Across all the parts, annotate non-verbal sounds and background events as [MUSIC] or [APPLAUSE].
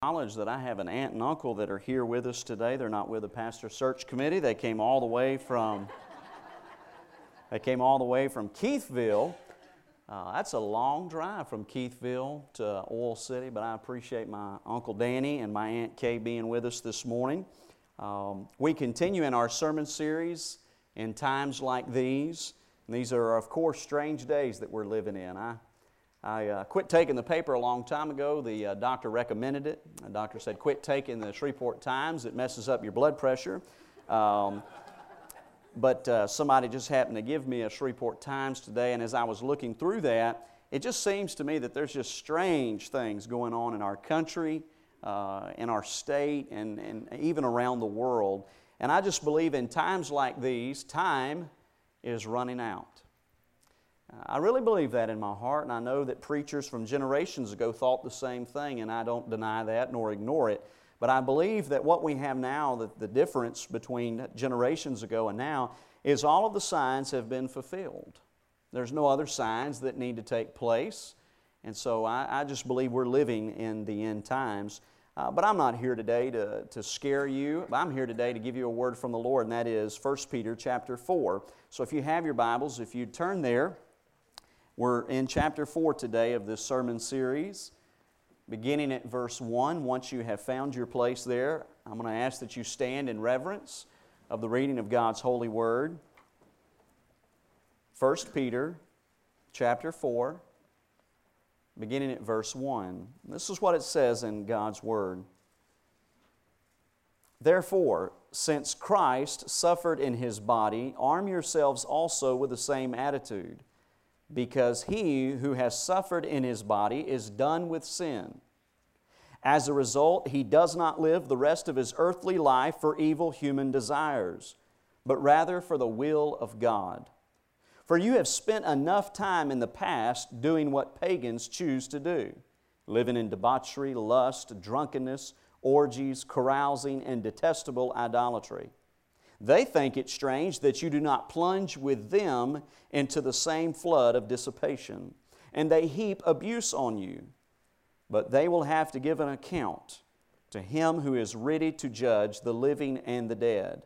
Knowledge that I have an aunt and uncle that are here with us today. They're not with the pastor search committee. They came all the way from [LAUGHS] they came all the way from Keithville. Uh, that's a long drive from Keithville to Oil City, but I appreciate my Uncle Danny and my Aunt Kay being with us this morning. Um, we continue in our sermon series in times like these. And these are, of course, strange days that we're living in. I I uh, quit taking the paper a long time ago. The uh, doctor recommended it. The doctor said, quit taking the Shreveport Times. It messes up your blood pressure. Um, but uh, somebody just happened to give me a Shreveport Times today, and as I was looking through that, it just seems to me that there's just strange things going on in our country, uh, in our state, and, and even around the world. And I just believe in times like these, time is running out. I really believe that in my heart, and I know that preachers from generations ago thought the same thing, and I don't deny that nor ignore it. But I believe that what we have now, that the difference between generations ago and now, is all of the signs have been fulfilled. There's no other signs that need to take place. And so I, I just believe we're living in the end times. Uh, but I'm not here today to, to scare you. I'm here today to give you a word from the Lord, and that is 1 Peter chapter 4. So if you have your Bibles, if you turn there, we're in chapter 4 today of this sermon series, beginning at verse 1. Once you have found your place there, I'm going to ask that you stand in reverence of the reading of God's holy word. 1 Peter chapter 4, beginning at verse 1. This is what it says in God's word. Therefore, since Christ suffered in his body, arm yourselves also with the same attitude because he who has suffered in his body is done with sin. As a result, he does not live the rest of his earthly life for evil human desires, but rather for the will of God. For you have spent enough time in the past doing what pagans choose to do, living in debauchery, lust, drunkenness, orgies, carousing, and detestable idolatry. They think it strange that you do not plunge with them into the same flood of dissipation, and they heap abuse on you. But they will have to give an account to him who is ready to judge the living and the dead.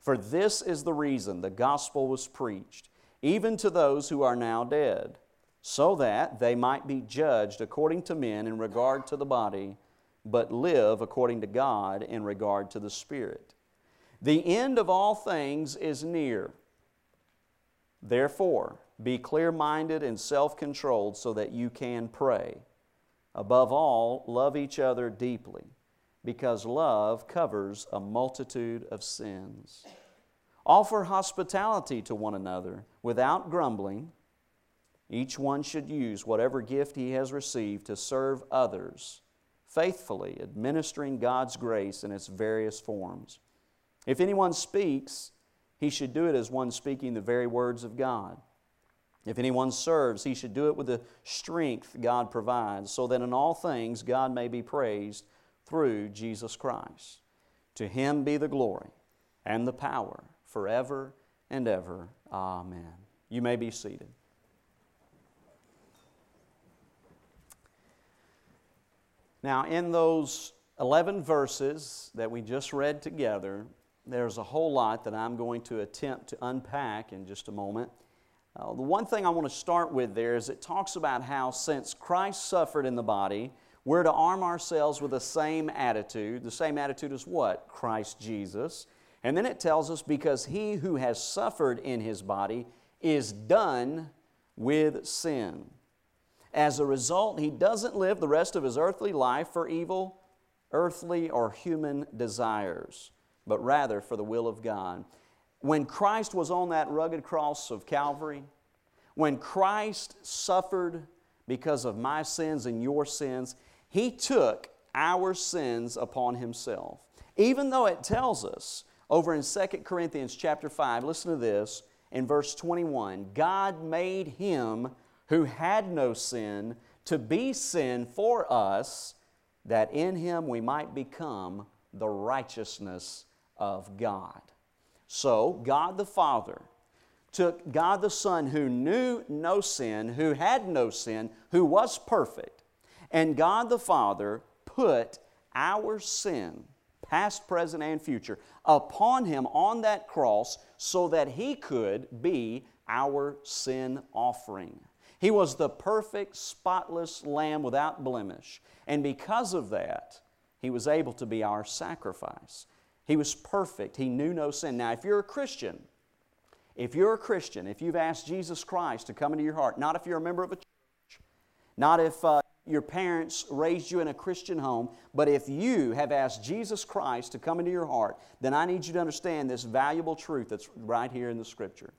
For this is the reason the gospel was preached, even to those who are now dead, so that they might be judged according to men in regard to the body, but live according to God in regard to the Spirit. The end of all things is near. Therefore, be clear minded and self controlled so that you can pray. Above all, love each other deeply, because love covers a multitude of sins. Offer hospitality to one another without grumbling. Each one should use whatever gift he has received to serve others faithfully, administering God's grace in its various forms. If anyone speaks, he should do it as one speaking the very words of God. If anyone serves, he should do it with the strength God provides, so that in all things God may be praised through Jesus Christ. To him be the glory and the power forever and ever. Amen. You may be seated. Now, in those 11 verses that we just read together, there's a whole lot that I'm going to attempt to unpack in just a moment. Uh, the one thing I want to start with there is it talks about how since Christ suffered in the body, we're to arm ourselves with the same attitude. The same attitude as what? Christ Jesus. And then it tells us because he who has suffered in his body is done with sin. As a result, he doesn't live the rest of his earthly life for evil, earthly, or human desires but rather for the will of God. When Christ was on that rugged cross of Calvary, when Christ suffered because of my sins and your sins, He took our sins upon Himself. Even though it tells us over in 2 Corinthians chapter 5, listen to this, in verse 21 God made Him who had no sin to be sin for us, that in Him we might become the righteousness of God. So, God the Father took God the Son, who knew no sin, who had no sin, who was perfect, and God the Father put our sin, past, present, and future, upon Him on that cross so that He could be our sin offering. He was the perfect, spotless lamb without blemish. And because of that, He was able to be our sacrifice. He was perfect. He knew no sin. Now, if you're a Christian, if you're a Christian, if you've asked Jesus Christ to come into your heart, not if you're a member of a church, not if uh, your parents raised you in a Christian home, but if you have asked Jesus Christ to come into your heart, then I need you to understand this valuable truth that's right here in the Scripture.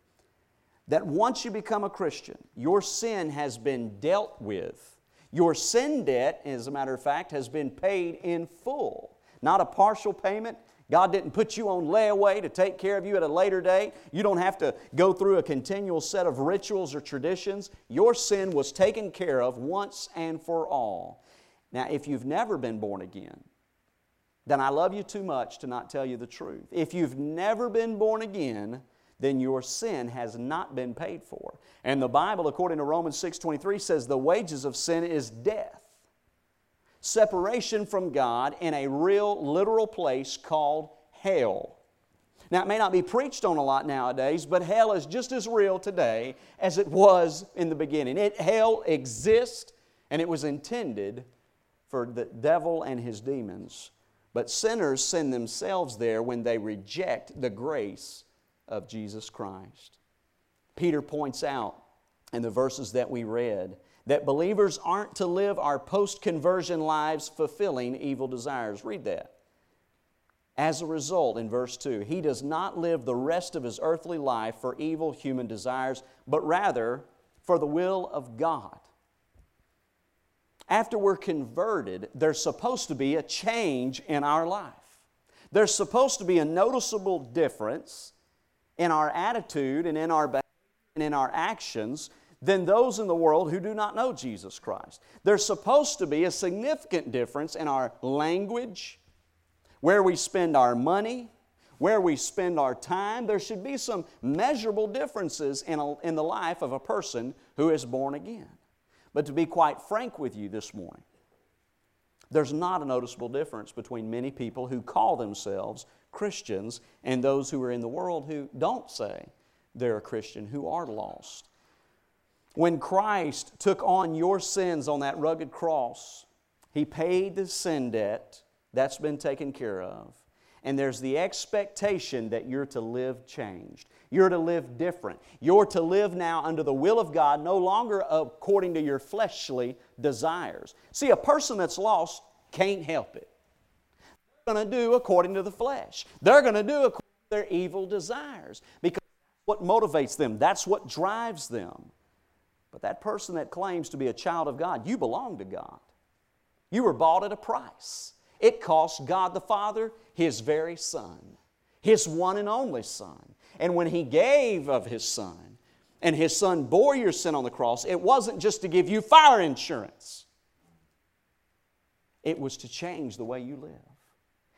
That once you become a Christian, your sin has been dealt with. Your sin debt, as a matter of fact, has been paid in full. Not a partial payment, God didn't put you on layaway to take care of you at a later date. You don't have to go through a continual set of rituals or traditions. Your sin was taken care of once and for all. Now, if you've never been born again, then I love you too much to not tell you the truth. If you've never been born again, then your sin has not been paid for. And the Bible, according to Romans 6:23, says the wages of sin is death separation from God in a real, literal place called hell. Now, it may not be preached on a lot nowadays, but hell is just as real today as it was in the beginning. It, hell exists, and it was intended for the devil and his demons. But sinners send themselves there when they reject the grace of Jesus Christ. Peter points out in the verses that we read that believers aren't to live our post conversion lives fulfilling evil desires. Read that. As a result, in verse 2, he does not live the rest of his earthly life for evil human desires, but rather for the will of God. After we're converted, there's supposed to be a change in our life. There's supposed to be a noticeable difference in our attitude and in our behavior and in our actions than those in the world who do not know Jesus Christ. There's supposed to be a significant difference in our language, where we spend our money, where we spend our time. There should be some measurable differences in, a, in the life of a person who is born again. But to be quite frank with you this morning, there's not a noticeable difference between many people who call themselves Christians and those who are in the world who don't say they're a Christian, who are lost. When Christ took on your sins on that rugged cross, He paid the sin debt. That's been taken care of. And there's the expectation that you're to live changed. You're to live different. You're to live now under the will of God, no longer according to your fleshly desires. See, a person that's lost can't help it. They're going to do according to the flesh, they're going to do according to their evil desires because what motivates them, that's what drives them. But that person that claims to be a child of God, you belong to God. You were bought at a price. It cost God the Father His very Son, His one and only Son. And when He gave of His Son, and His Son bore your sin on the cross, it wasn't just to give you fire insurance, it was to change the way you live.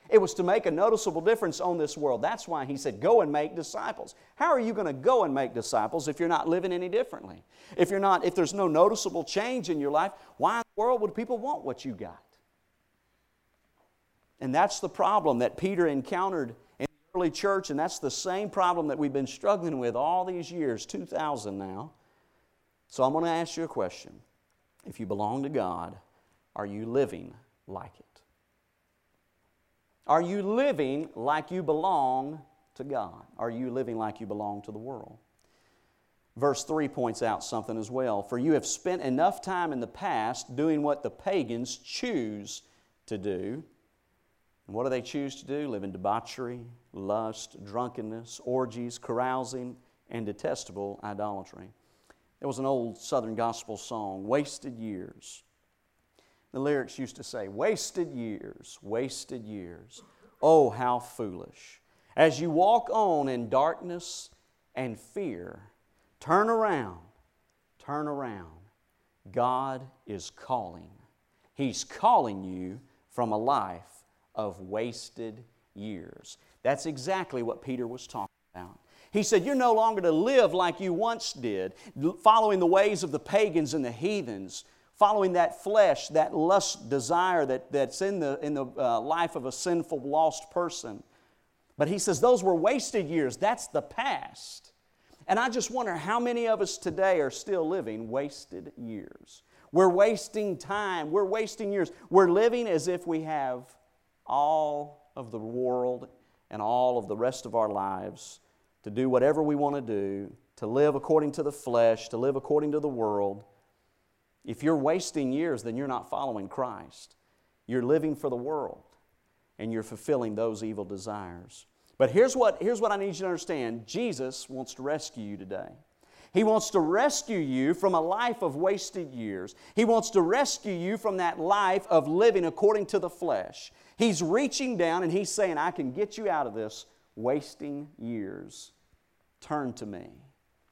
It was to make a noticeable difference on this world. That's why he said, Go and make disciples. How are you going to go and make disciples if you're not living any differently? If you're not, if there's no noticeable change in your life, why in the world would people want what you got? And that's the problem that Peter encountered in the early church, and that's the same problem that we've been struggling with all these years, 2,000 now. So I'm going to ask you a question. If you belong to God, are you living like it? Are you living like you belong to God? Are you living like you belong to the world? Verse 3 points out something as well. For you have spent enough time in the past doing what the pagans choose to do. And what do they choose to do? Live in debauchery, lust, drunkenness, orgies, carousing, and detestable idolatry. There was an old Southern gospel song, Wasted Years. The lyrics used to say, Wasted years, wasted years. Oh, how foolish. As you walk on in darkness and fear, turn around, turn around. God is calling. He's calling you from a life of wasted years. That's exactly what Peter was talking about. He said, You're no longer to live like you once did, following the ways of the pagans and the heathens following that flesh, that lust desire that, that's in the, in the uh, life of a sinful, lost person. But he says those were wasted years. That's the past. And I just wonder how many of us today are still living wasted years. We're wasting time. We're wasting years. We're living as if we have all of the world and all of the rest of our lives to do whatever we want to do, to live according to the flesh, to live according to the world. If you're wasting years, then you're not following Christ. You're living for the world and you're fulfilling those evil desires. But here's what, here's what I need you to understand Jesus wants to rescue you today. He wants to rescue you from a life of wasted years. He wants to rescue you from that life of living according to the flesh. He's reaching down and He's saying, I can get you out of this wasting years. Turn to me.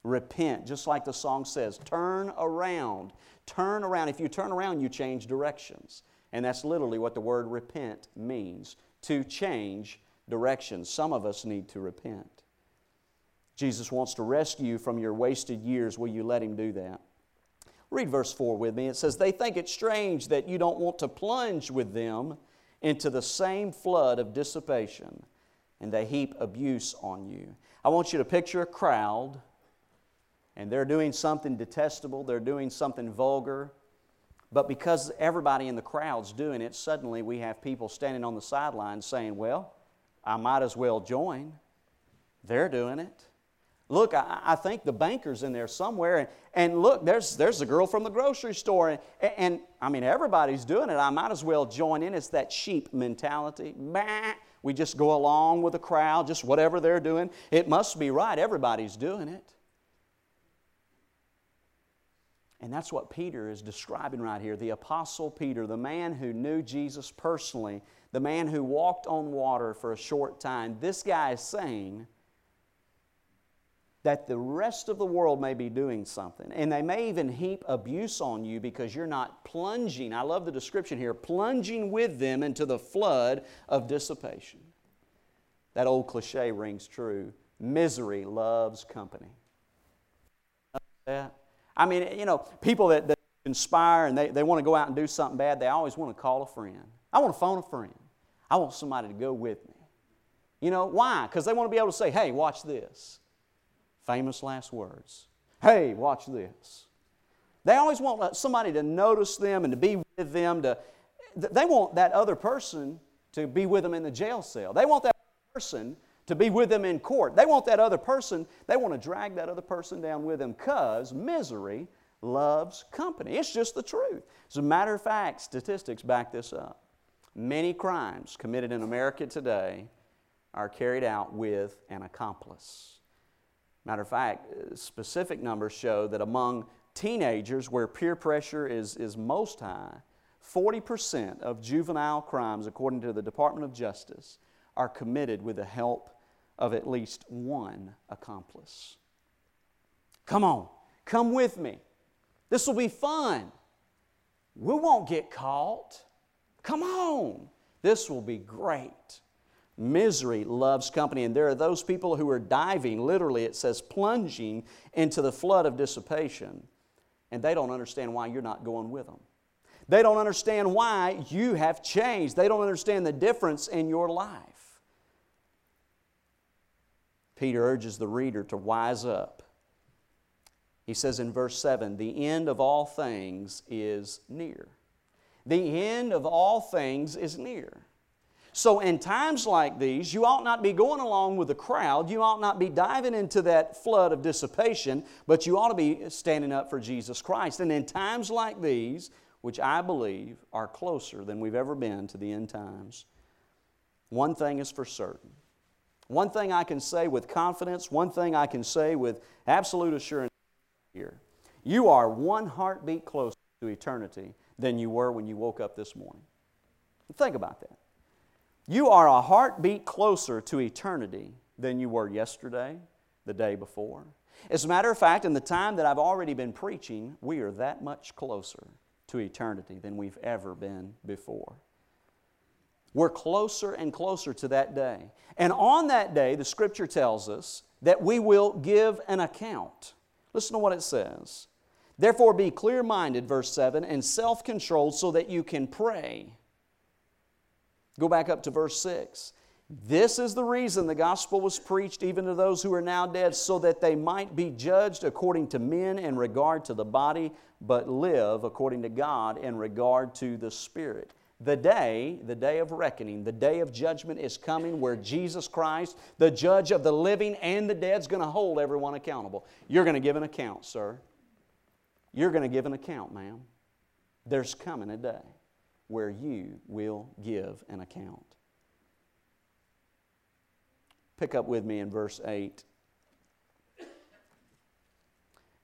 Repent, just like the song says. Turn around. Turn around. If you turn around, you change directions. And that's literally what the word repent means to change directions. Some of us need to repent. Jesus wants to rescue you from your wasted years. Will you let Him do that? Read verse 4 with me. It says, They think it strange that you don't want to plunge with them into the same flood of dissipation, and they heap abuse on you. I want you to picture a crowd, and they're doing something detestable, they're doing something vulgar, but because everybody in the crowd's doing it, suddenly we have people standing on the sidelines saying, Well, I might as well join. They're doing it. Look, I, I think the banker's in there somewhere. And, and look, there's, there's a girl from the grocery store. And, and, I mean, everybody's doing it. I might as well join in. It's that sheep mentality. Bah, we just go along with the crowd, just whatever they're doing. It must be right. Everybody's doing it. And that's what Peter is describing right here. The Apostle Peter, the man who knew Jesus personally, the man who walked on water for a short time. This guy is saying that the rest of the world may be doing something. And they may even heap abuse on you because you're not plunging. I love the description here plunging with them into the flood of dissipation. That old cliche rings true misery loves company. That? I mean, you know, people that, that conspire and they, they want to go out and do something bad, they always want to call a friend. I want to phone a friend. I want somebody to go with me. You know, why? Because they want to be able to say, hey, watch this. Famous last words. Hey, watch this. They always want somebody to notice them and to be with them. To, they want that other person to be with them in the jail cell. They want that person to be with them in court. They want that other person, they want to drag that other person down with them because misery loves company. It's just the truth. As a matter of fact, statistics back this up. Many crimes committed in America today are carried out with an accomplice. Matter of fact, uh, specific numbers show that among teenagers where peer pressure is, is most high, 40% of juvenile crimes, according to the Department of Justice, are committed with the help of at least one accomplice. Come on, come with me. This will be fun. We won't get caught. Come on, this will be great. Misery loves company, and there are those people who are diving, literally, it says plunging into the flood of dissipation, and they don't understand why you're not going with them. They don't understand why you have changed. They don't understand the difference in your life. Peter urges the reader to wise up. He says in verse 7 the end of all things is near. The end of all things is near. So, in times like these, you ought not be going along with the crowd. You ought not be diving into that flood of dissipation, but you ought to be standing up for Jesus Christ. And in times like these, which I believe are closer than we've ever been to the end times, one thing is for certain. One thing I can say with confidence, one thing I can say with absolute assurance here. You are one heartbeat closer to eternity than you were when you woke up this morning. Think about that. You are a heartbeat closer to eternity than you were yesterday, the day before. As a matter of fact, in the time that I've already been preaching, we are that much closer to eternity than we've ever been before. We're closer and closer to that day. And on that day, the scripture tells us that we will give an account. Listen to what it says Therefore, be clear minded, verse 7, and self controlled so that you can pray. Go back up to verse 6. This is the reason the gospel was preached even to those who are now dead, so that they might be judged according to men in regard to the body, but live according to God in regard to the Spirit. The day, the day of reckoning, the day of judgment is coming where Jesus Christ, the judge of the living and the dead, is going to hold everyone accountable. You're going to give an account, sir. You're going to give an account, ma'am. There's coming a day where you will give an account. Pick up with me in verse 8.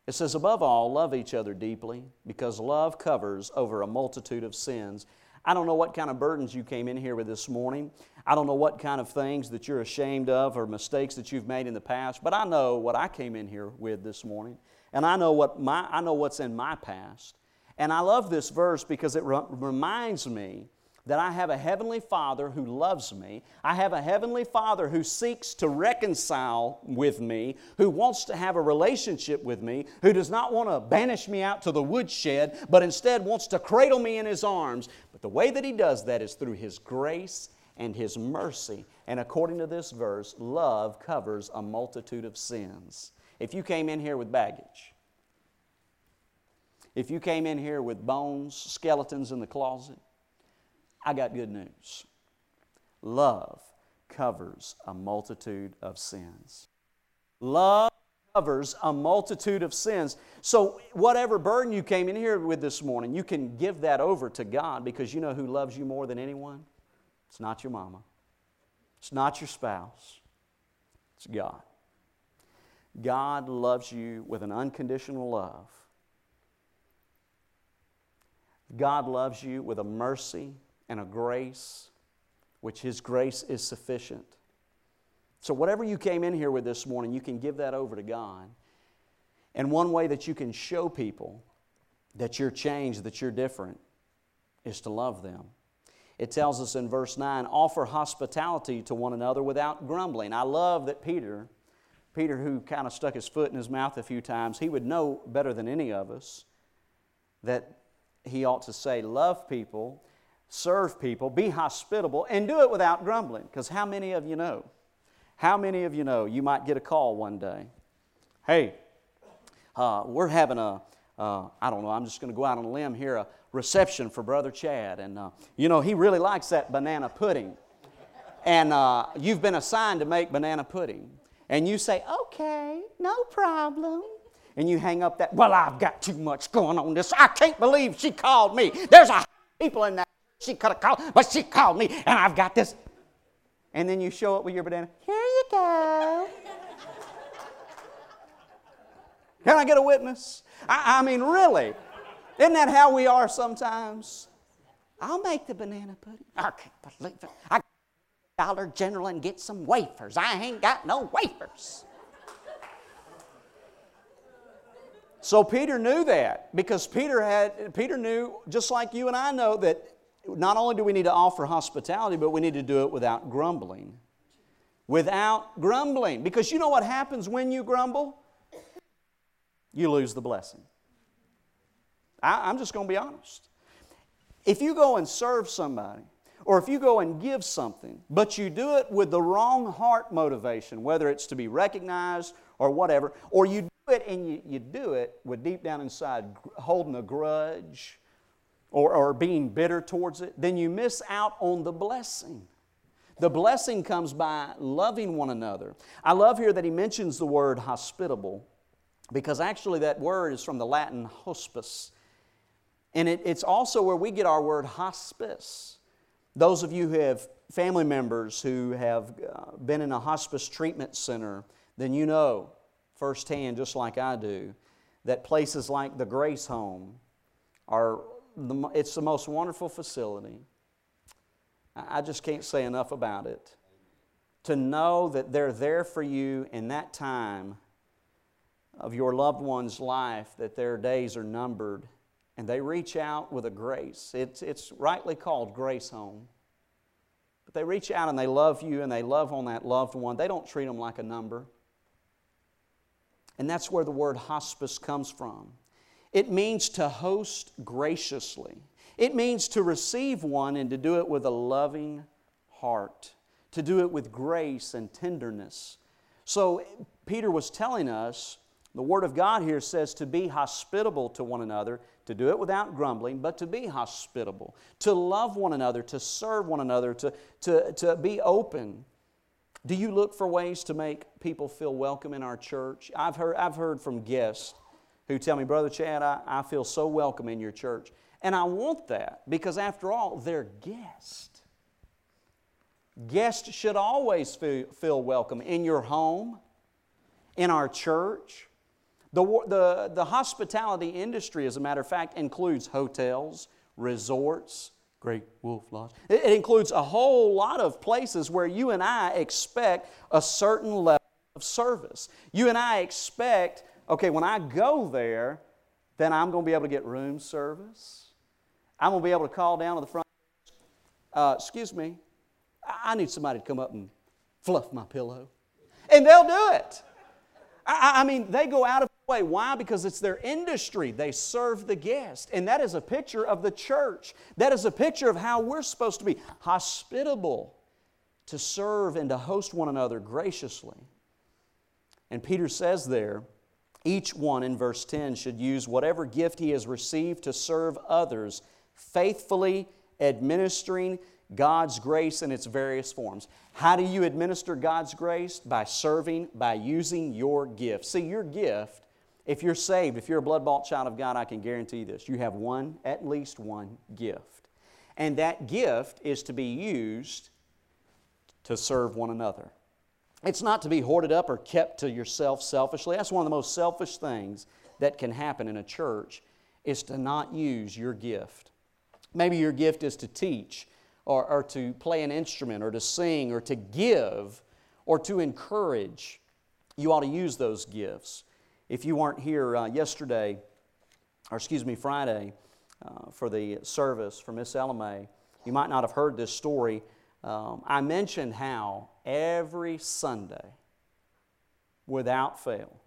It says, Above all, love each other deeply, because love covers over a multitude of sins. I don't know what kind of burdens you came in here with this morning. I don't know what kind of things that you're ashamed of or mistakes that you've made in the past, but I know what I came in here with this morning. And I know, what my, I know what's in my past. And I love this verse because it re- reminds me that I have a heavenly Father who loves me. I have a heavenly Father who seeks to reconcile with me, who wants to have a relationship with me, who does not want to banish me out to the woodshed, but instead wants to cradle me in His arms. But the way that He does that is through His grace and His mercy. And according to this verse, love covers a multitude of sins. If you came in here with baggage, if you came in here with bones, skeletons in the closet, I got good news. Love covers a multitude of sins. Love covers a multitude of sins. So, whatever burden you came in here with this morning, you can give that over to God because you know who loves you more than anyone? It's not your mama, it's not your spouse, it's God. God loves you with an unconditional love. God loves you with a mercy and a grace, which His grace is sufficient. So, whatever you came in here with this morning, you can give that over to God. And one way that you can show people that you're changed, that you're different, is to love them. It tells us in verse 9 offer hospitality to one another without grumbling. I love that Peter, Peter, who kind of stuck his foot in his mouth a few times, he would know better than any of us that he ought to say, Love people serve people, be hospitable, and do it without grumbling. Because how many of you know? How many of you know you might get a call one day? Hey, uh, we're having a uh, I don't know, I'm just going to go out on a limb here, a reception for Brother Chad. And, uh, you know, he really likes that banana pudding. And uh, you've been assigned to make banana pudding. And you say, okay, no problem. And you hang up that, well, I've got too much going on this. I can't believe she called me. There's a people in that she could have called, but she called me, and I've got this. And then you show up with your banana. Here you go. Can I get a witness? I, I mean, really. Isn't that how we are sometimes? I'll make the banana pudding. I can't believe it. I Dollar General and get some wafers. I ain't got no wafers. So Peter knew that because Peter had Peter knew just like you and I know that not only do we need to offer hospitality, but we need to do it without grumbling. Without grumbling. Because you know what happens when you grumble? You lose the blessing. I, am just going to be honest. If you go and serve somebody, or if you go and give something, but you do it with the wrong heart motivation, whether it's to be recognized or whatever, or you do it and you, you do it with deep down inside holding a grudge or, or being bitter towards it, then you miss out on the blessing. The blessing comes by loving one another. I love here that he mentions the word hospitable because actually that word is from the Latin hospice. And it, it's also where we get our word hospice. Those of you who have family members who have uh, been in a hospice treatment center, then you know firsthand, just like I do, that places like the Grace Home are the, it's the most wonderful facility. I just can't say enough about it. To know that they're there for you in that time of your loved one's life, that their days are numbered, and they reach out with a grace. It's, it's rightly called Grace Home. But they reach out and they love you and they love on that loved one. They don't treat them like a number. And that's where the word hospice comes from. It means to host graciously. It means to receive one and to do it with a loving heart, to do it with grace and tenderness. So, Peter was telling us the Word of God here says to be hospitable to one another, to do it without grumbling, but to be hospitable, to love one another, to serve one another, to, to, to be open. Do you look for ways to make people feel welcome in our church? I've heard, I've heard from guests who tell me, Brother Chad, I, I feel so welcome in your church. And I want that because, after all, they're guests. Guests should always feel, feel welcome in your home, in our church, the, the, the hospitality industry, as a matter of fact, includes hotels, resorts, Great Wolf Lodge. It, it includes a whole lot of places where you and I expect a certain level of service. You and I expect, okay, when I go there, then I'm going to be able to get room service. I'm going to be able to call down to the front. Uh, excuse me, I need somebody to come up and fluff my pillow. And they'll do it. I, I mean, they go out of the way. Why? Because it's their industry. They serve the guest. And that is a picture of the church. That is a picture of how we're supposed to be hospitable, to serve and to host one another graciously. And Peter says there, each one in verse 10 should use whatever gift he has received to serve others, faithfully administering God's grace in its various forms. How do you administer God's grace? By serving, by using your gift. See, your gift, if you're saved, if you're a blood bought child of God, I can guarantee this. You have one, at least one gift. And that gift is to be used to serve one another. It's not to be hoarded up or kept to yourself selfishly. That's one of the most selfish things that can happen in a church is to not use your gift. Maybe your gift is to teach or, or to play an instrument or to sing or to give or to encourage, you ought to use those gifts. If you weren't here uh, yesterday, or excuse me, Friday, uh, for the service for Miss Elamay, you might not have heard this story. Um, I mentioned how every Sunday, without fail,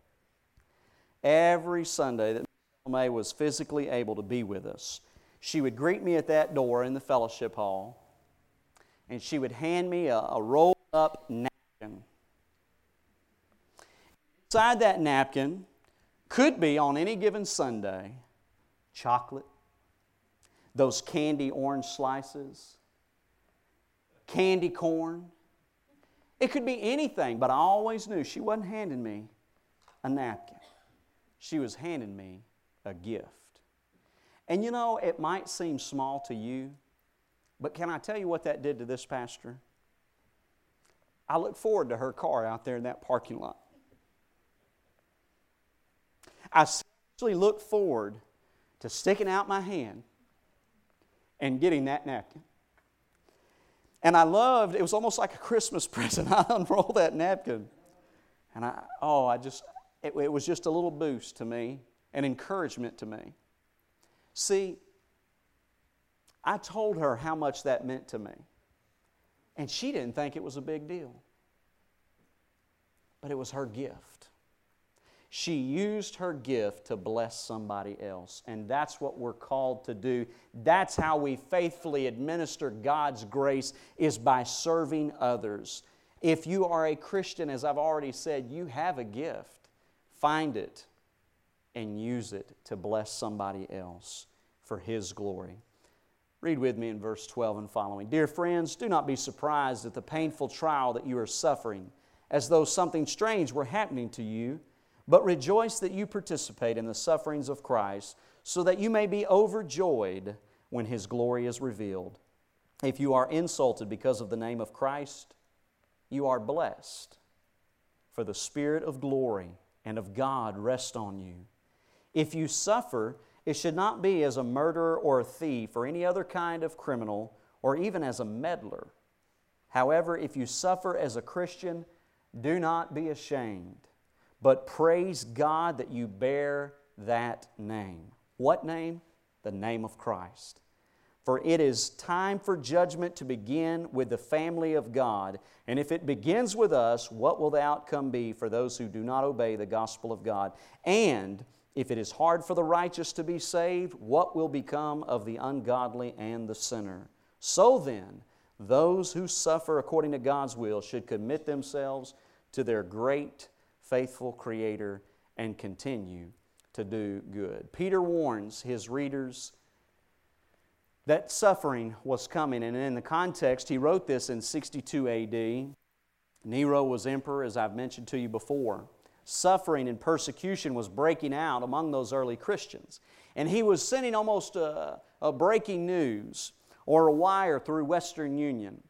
every Sunday that Elamay was physically able to be with us, she would greet me at that door in the fellowship hall and she would hand me a, a rolled up napkin. Inside that napkin could be on any given Sunday chocolate, those candy orange slices, candy corn. It could be anything, but I always knew she wasn't handing me a napkin. She was handing me a gift. And you know, it might seem small to you, but can I tell you what that did to this pastor? I look forward to her car out there in that parking lot. I seriously look forward to sticking out my hand and getting that napkin. And I loved, it was almost like a Christmas [LAUGHS] present. I unrolled that napkin. And I, oh, I just, it, it was just a little boost to me, an encouragement to me. See, I told her how much that meant to me. And she didn't think it was a big deal. But it was her gift. She used her gift to bless somebody else. And that's what we're called to do. That's how we faithfully administer God's grace is by serving others. If you are a Christian, as I've already said, you have a gift. Find it and use it to bless somebody else for His glory. Read with me in verse 12 and following. Dear friends, do not be surprised at the painful trial that you are suffering, as though something strange were happening to you, but rejoice that you participate in the sufferings of Christ, so that you may be overjoyed when his glory is revealed. If you are insulted because of the name of Christ, you are blessed, for the Spirit of glory and of God rest on you. If you suffer, it should not be as a murderer or a thief or any other kind of criminal or even as a meddler. However, if you suffer as a Christian, do not be ashamed, but praise God that you bear that name. What name? The name of Christ. For it is time for judgment to begin with the family of God. And if it begins with us, what will the outcome be for those who do not obey the gospel of God? And If it is hard for the righteous to be saved, what will become of the ungodly and the sinner? So then, those who suffer according to God's will should commit themselves to their great, faithful Creator and continue to do good. Peter warns his readers that suffering was coming, and in the context, he wrote this in 62 AD. Nero was emperor, as I've mentioned to you before suffering and persecution was breaking out among those early Christians. And he was sending almost a, a breaking news or a wire through Western Union.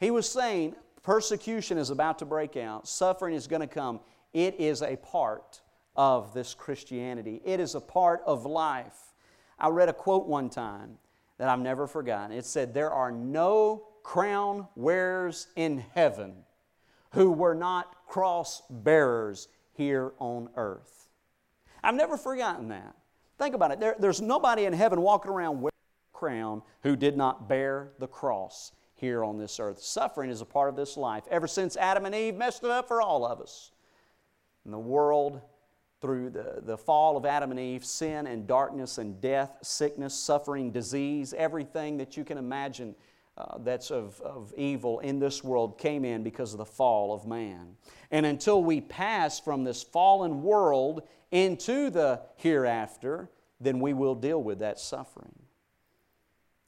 He was saying persecution is about to break out, suffering is going to come. It is a part of this Christianity, it is a part of life. I read a quote one time that I've never forgotten. It said, There are no crown wearers in heaven who were not cross bearers here on earth. I've never forgotten that. Think about it. There, there's nobody in heaven walking around wearing a crown who did not bear the cross here on this earth. Suffering is a part of this life. Ever since Adam and Eve messed it up for all of us. And the world, through the, the fall of Adam and Eve, sin and darkness and death, sickness, suffering, disease, everything that you can imagine uh, that's of, of evil in this world came in because of the fall of man. And until we pass from this fallen world into the hereafter, then we will deal with that suffering.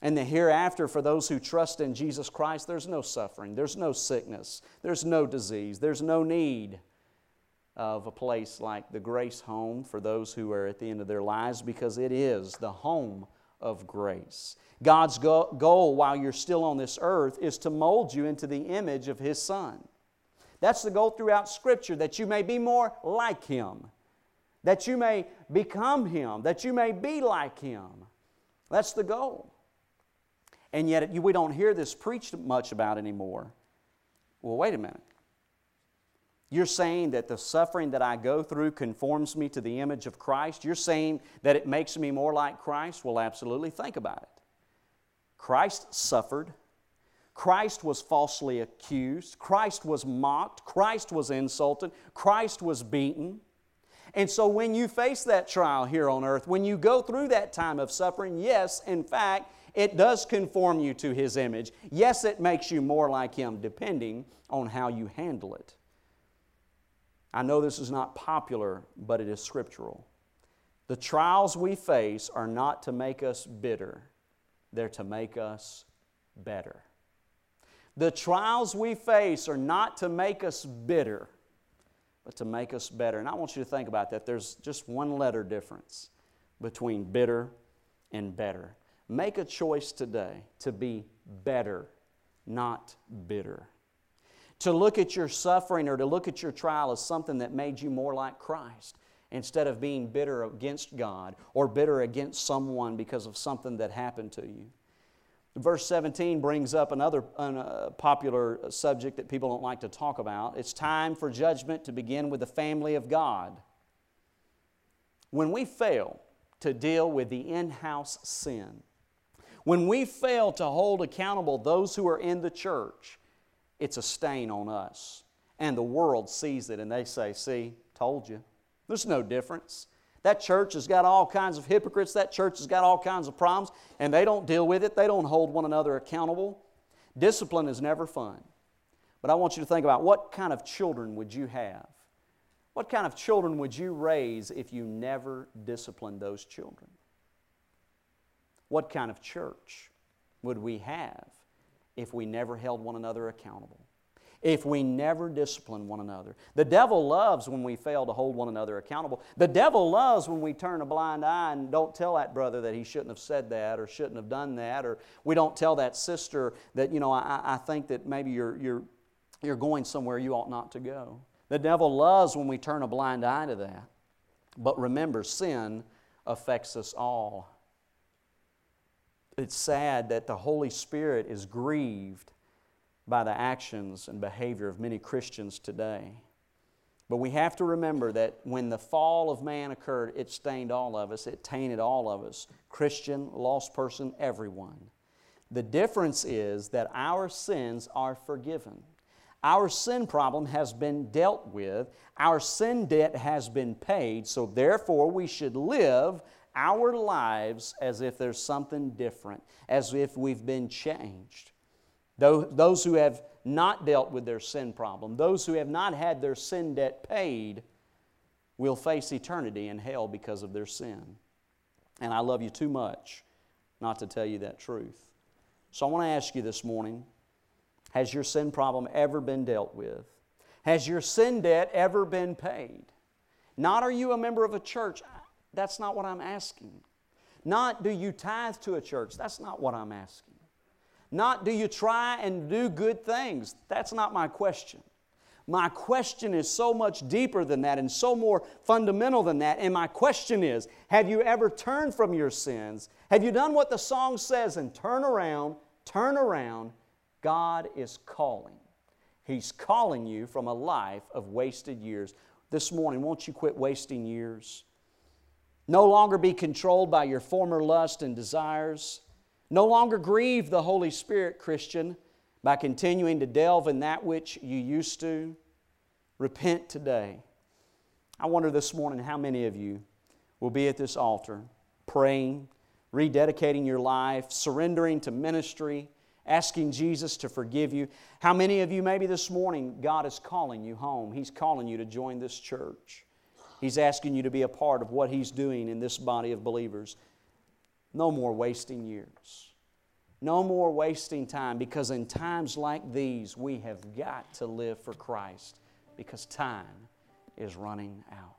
And the hereafter, for those who trust in Jesus Christ, there's no suffering, there's no sickness, there's no disease, there's no need of a place like the grace home for those who are at the end of their lives because it is the home of grace. God's go- goal while you're still on this earth is to mold you into the image of His Son. That's the goal throughout Scripture, that you may be more like Him, that you may become Him, that you may be like Him. That's the goal. And yet we don't hear this preached much about anymore. Well, wait a minute. You're saying that the suffering that I go through conforms me to the image of Christ? You're saying that it makes me more like Christ? Well, absolutely. Think about it. Christ suffered. Christ was falsely accused. Christ was mocked. Christ was insulted. Christ was beaten. And so, when you face that trial here on earth, when you go through that time of suffering, yes, in fact, it does conform you to His image. Yes, it makes you more like Him, depending on how you handle it. I know this is not popular, but it is scriptural. The trials we face are not to make us bitter, they're to make us better. The trials we face are not to make us bitter, but to make us better. And I want you to think about that. There's just one letter difference between bitter and better. Make a choice today to be better, not bitter to look at your suffering or to look at your trial as something that made you more like Christ instead of being bitter against God or bitter against someone because of something that happened to you. Verse 17 brings up another uh, popular subject that people don't like to talk about. It's time for judgment to begin with the family of God. When we fail to deal with the in house sin, when we fail to hold accountable those who are in the church, it's a stain on us. And the world sees it and they say, See, told you. There's no difference. That church has got all kinds of hypocrites. That church has got all kinds of problems, and they don't deal with it. They don't hold one another accountable. Discipline is never fun. But I want you to think about what kind of children would you have? What kind of children would you raise if you never disciplined those children? What kind of church would we have if we never held one another accountable, if we never disciplined one another. The devil loves when we fail to hold one another accountable. The devil loves when we turn a blind eye and don't tell that brother that he shouldn't have said that or shouldn't have done that, or we don't tell that sister that, you know, I, I think that maybe you're, you're, you're going somewhere you ought not to go. The devil loves when we turn a blind eye to that. But remember, sin affects us all it's sad that the Holy Spirit is grieved by the actions and behavior of many Christians today. But we have to remember that when the fall of man occurred, it stained all of us, it tainted all of us Christian, lost person, everyone. The difference is that our sins are forgiven. Our sin problem has been dealt with, our sin debt has been paid, so therefore we should live our lives as if there's something different, as if we've been changed. Those who have not dealt with their sin problem, those who have not had their sin debt paid, will face eternity in hell because of their sin. And I love you too much not to tell you that truth. So I want to ask you this morning has your sin problem ever been dealt with? Has your sin debt ever been paid? Not are you a member of a church? That's not what I'm asking. Not do you tithe to a church? That's not what I'm asking. Not do you try and do good things? That's not my question. My question is so much deeper than that and so more fundamental than that. And my question is Have you ever turned from your sins? Have you done what the song says and turn around, turn around? God is calling. He's calling you from a life of wasted years. This morning, won't you quit wasting years? No longer be controlled by your former lust and desires. No longer grieve the Holy Spirit, Christian, by continuing to delve in that which you used to. Repent today. I wonder this morning how many of you will be at this altar praying, rededicating your life, surrendering to ministry, asking Jesus to forgive you. How many of you, maybe this morning, God is calling you home? He's calling you to join this church. He's asking you to be a part of what He's doing in this body of believers. No more wasting years. No more wasting time because in times like these, we have got to live for Christ because time is running out.